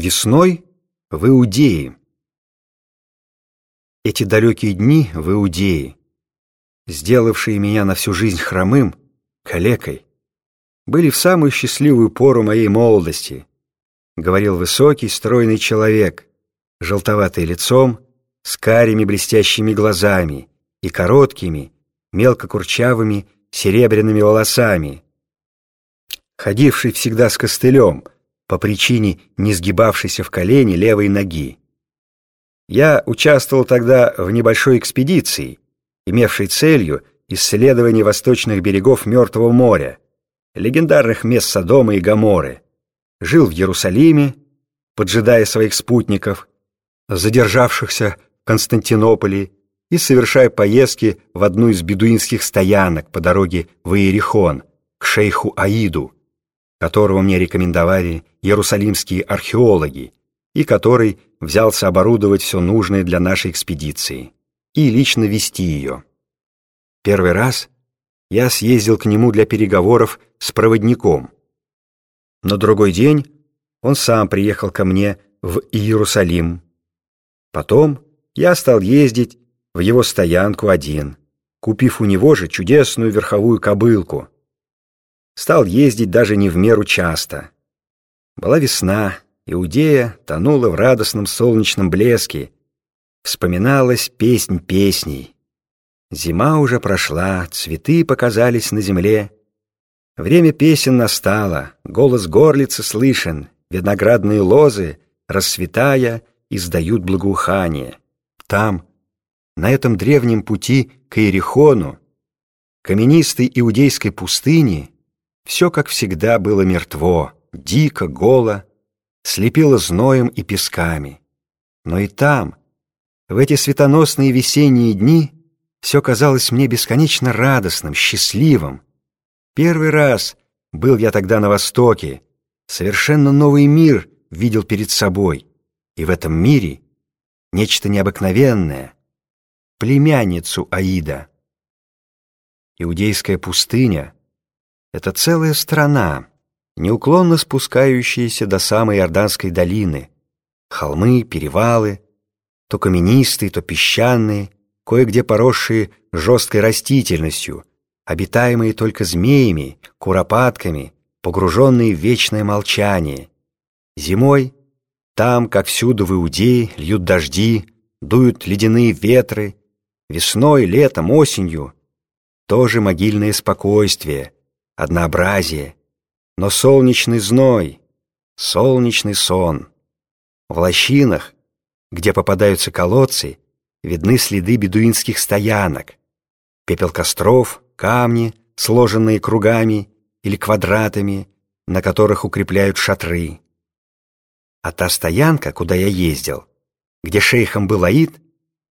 Весной в Иудее. Эти далекие дни в Иудее, сделавшие меня на всю жизнь хромым, калекой, были в самую счастливую пору моей молодости, говорил высокий, стройный человек, желтоватый лицом, с карими блестящими глазами и короткими, мелко курчавыми, серебряными волосами, ходивший всегда с костылем — по причине не сгибавшейся в колени левой ноги. Я участвовал тогда в небольшой экспедиции, имевшей целью исследование восточных берегов Мертвого моря, легендарных мест Содома и Гоморры. Жил в Иерусалиме, поджидая своих спутников, задержавшихся в Константинополе, и совершая поездки в одну из бедуинских стоянок по дороге в Иерихон, к шейху Аиду, которого мне рекомендовали иерусалимские археологи и который взялся оборудовать все нужное для нашей экспедиции и лично вести ее. Первый раз я съездил к нему для переговоров с проводником. На другой день он сам приехал ко мне в Иерусалим. Потом я стал ездить в его стоянку один, купив у него же чудесную верховую кобылку — стал ездить даже не в меру часто. Была весна, Иудея тонула в радостном солнечном блеске, вспоминалась песнь песней. Зима уже прошла, цветы показались на земле. Время песен настало, голос горлицы слышен, виноградные лозы, расцветая, издают благоухание. Там, на этом древнем пути к Иерихону, каменистой иудейской пустыне, все, как всегда, было мертво, дико, голо, слепило зноем и песками. Но и там, в эти светоносные весенние дни, все казалось мне бесконечно радостным, счастливым. Первый раз был я тогда на Востоке, совершенно новый мир видел перед собой, и в этом мире нечто необыкновенное, племянницу Аида. Иудейская пустыня — это целая страна, неуклонно спускающаяся до самой Иорданской долины. Холмы, перевалы, то каменистые, то песчаные, кое-где поросшие жесткой растительностью, обитаемые только змеями, куропатками, погруженные в вечное молчание. Зимой там, как всюду в Иудее, льют дожди, дуют ледяные ветры, весной, летом, осенью тоже могильное спокойствие — однообразие, но солнечный зной, солнечный сон. В лощинах, где попадаются колодцы, видны следы бедуинских стоянок, пепел костров, камни, сложенные кругами или квадратами, на которых укрепляют шатры. А та стоянка, куда я ездил, где шейхом был Аид,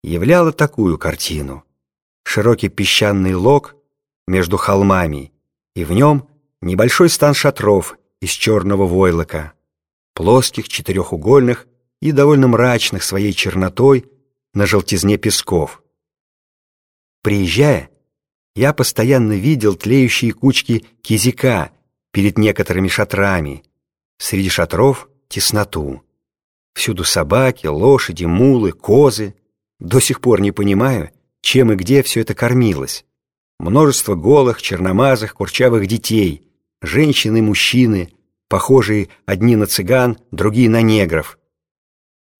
являла такую картину. Широкий песчаный лог между холмами и в нем небольшой стан шатров из черного войлока, плоских, четырехугольных и довольно мрачных своей чернотой на желтизне песков. Приезжая, я постоянно видел тлеющие кучки кизика перед некоторыми шатрами, среди шатров тесноту. Всюду собаки, лошади, мулы, козы. До сих пор не понимаю, чем и где все это кормилось. Множество голых, черномазых, курчавых детей, женщины и мужчины, похожие одни на цыган, другие на негров,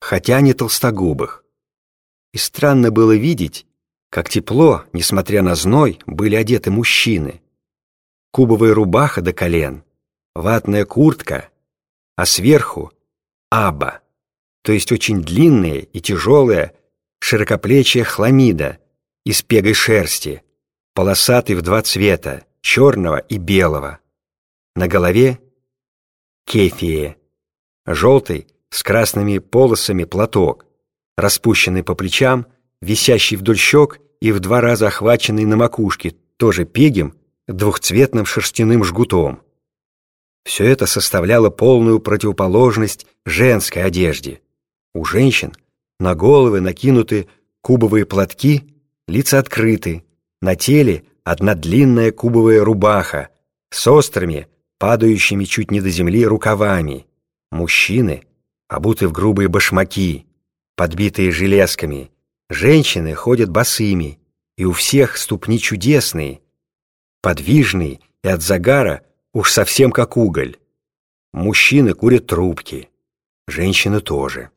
хотя не толстогубых. И странно было видеть, как тепло, несмотря на зной, были одеты мужчины. Кубовая рубаха до колен, ватная куртка, а сверху — аба, то есть очень длинная и тяжелая широкоплечья хламида из пегой шерсти, полосатый в два цвета, черного и белого. На голове кефие, желтый с красными полосами платок, распущенный по плечам, висящий вдоль щек и в два раза охваченный на макушке, тоже пегим, двухцветным шерстяным жгутом. Все это составляло полную противоположность женской одежде. У женщин на головы накинуты кубовые платки, лица открыты, на теле одна длинная кубовая рубаха с острыми, падающими чуть не до земли рукавами. Мужчины — обуты в грубые башмаки, подбитые железками. Женщины ходят босыми, и у всех ступни чудесные, подвижные и от загара уж совсем как уголь. Мужчины курят трубки, женщины тоже.